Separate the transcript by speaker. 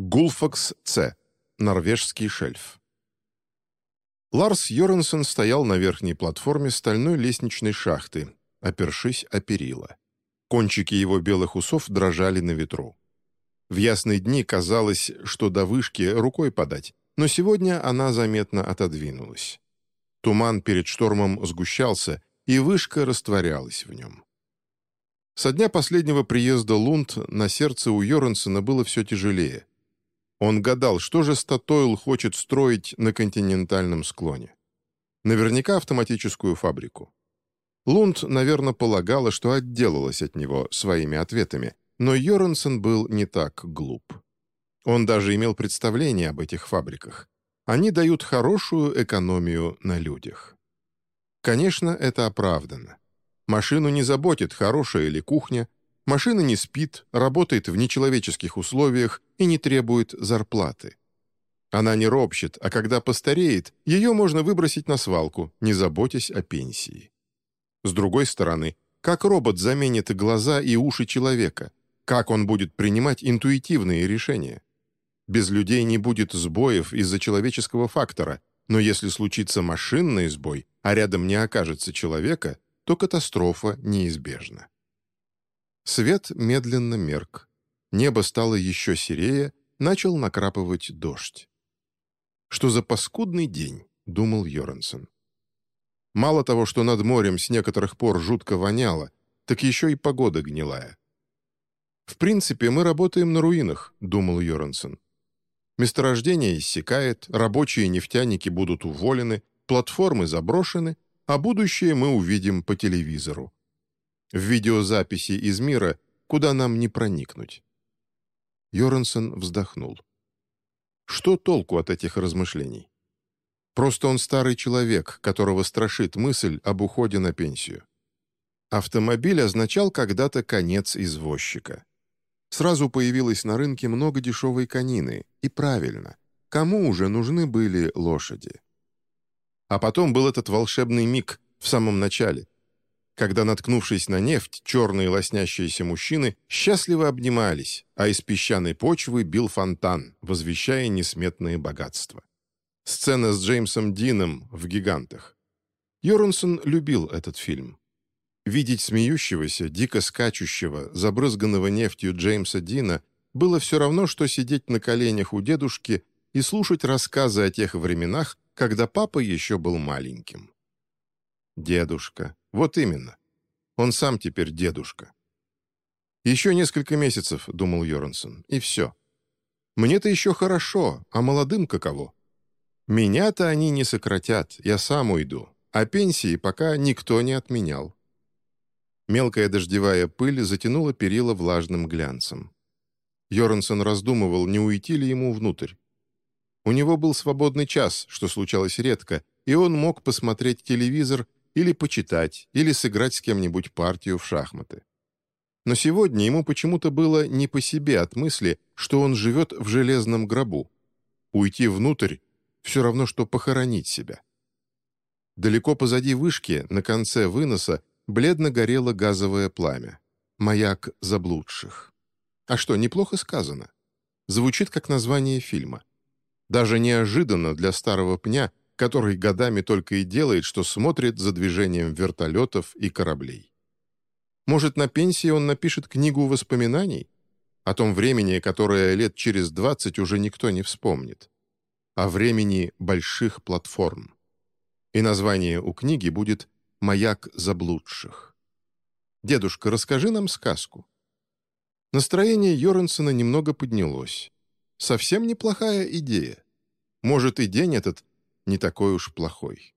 Speaker 1: Гулфакс-С. Норвежский шельф. Ларс Йоренсен стоял на верхней платформе стальной лестничной шахты, опершись о перила. Кончики его белых усов дрожали на ветру. В ясные дни казалось, что до вышки рукой подать, но сегодня она заметно отодвинулась. Туман перед штормом сгущался, и вышка растворялась в нем. Со дня последнего приезда Лунд на сердце у Йоренсена было все тяжелее. Он гадал, что же Статойл хочет строить на континентальном склоне. Наверняка автоматическую фабрику. Лунд, наверное, полагала, что отделалась от него своими ответами, но Йоренсен был не так глуп. Он даже имел представление об этих фабриках. Они дают хорошую экономию на людях. Конечно, это оправдано. Машину не заботит, хорошая или кухня, Машина не спит, работает в нечеловеческих условиях и не требует зарплаты. Она не ропщет, а когда постареет, ее можно выбросить на свалку, не заботясь о пенсии. С другой стороны, как робот заменит глаза и уши человека? Как он будет принимать интуитивные решения? Без людей не будет сбоев из-за человеческого фактора, но если случится машинный сбой, а рядом не окажется человека, то катастрофа неизбежна. Свет медленно мерк. Небо стало еще серее, начал накрапывать дождь. «Что за паскудный день?» — думал Йоренсен. Мало того, что над морем с некоторых пор жутко воняло, так еще и погода гнилая. «В принципе, мы работаем на руинах», — думал Йоренсен. Месторождение иссякает, рабочие нефтяники будут уволены, платформы заброшены, а будущее мы увидим по телевизору в видеозаписи из мира, куда нам не проникнуть. Йоренсен вздохнул. Что толку от этих размышлений? Просто он старый человек, которого страшит мысль об уходе на пенсию. Автомобиль означал когда-то конец извозчика. Сразу появилось на рынке много дешевой конины, и правильно, кому уже нужны были лошади? А потом был этот волшебный миг в самом начале, когда, наткнувшись на нефть, черные лоснящиеся мужчины счастливо обнимались, а из песчаной почвы бил фонтан, возвещая несметные богатства. Сцена с Джеймсом Дином в «Гигантах». Йорнсон любил этот фильм. Видеть смеющегося, дико скачущего, забрызганного нефтью Джеймса Дина было все равно, что сидеть на коленях у дедушки и слушать рассказы о тех временах, когда папа еще был маленьким. Дедушка. Вот именно. Он сам теперь дедушка. «Еще несколько месяцев», — думал Йорнсон, — «и все. Мне-то еще хорошо, а молодым каково? Меня-то они не сократят, я сам уйду, а пенсии пока никто не отменял». Мелкая дождевая пыль затянула перила влажным глянцем. Йорнсон раздумывал, не уйти ли ему внутрь. У него был свободный час, что случалось редко, и он мог посмотреть телевизор или почитать, или сыграть с кем-нибудь партию в шахматы. Но сегодня ему почему-то было не по себе от мысли, что он живет в железном гробу. Уйти внутрь — все равно, что похоронить себя. Далеко позади вышки, на конце выноса, бледно горело газовое пламя. Маяк заблудших. А что, неплохо сказано. Звучит как название фильма. Даже неожиданно для старого пня, который годами только и делает, что смотрит за движением вертолетов и кораблей. Может, на пенсии он напишет книгу воспоминаний? О том времени, которое лет через 20 уже никто не вспомнит. О времени больших платформ. И название у книги будет «Маяк заблудших». «Дедушка, расскажи нам сказку». Настроение Йоренсона немного поднялось. Совсем неплохая идея. Может, и день этот не такой уж плохой.